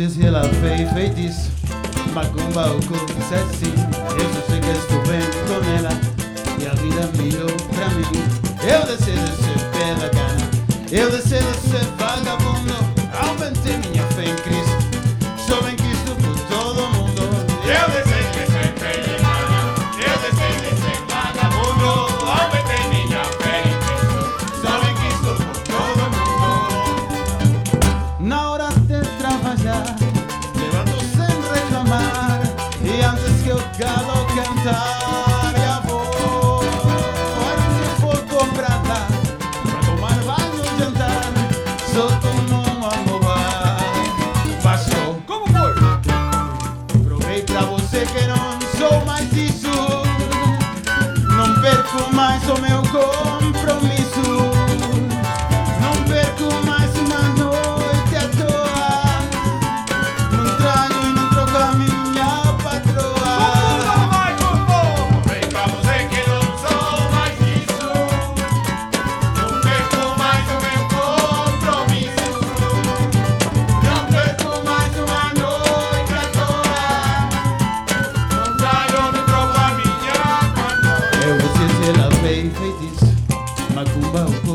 ela fez feitiço, macumba ou coisa assim. Eu só sei que estou bem com ela e a vida melhor pra mim. Eu desejo ser pé da eu desejo ser vagabundo. Galo cantar, já vou. Antes vou comprar lá, pra tomar banho e jantar. Só tomo uma mobile. Passou. Como foi? Provei pra você que não sou mais isso. Não perco mais o meu compromisso.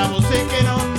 ya vos sé que no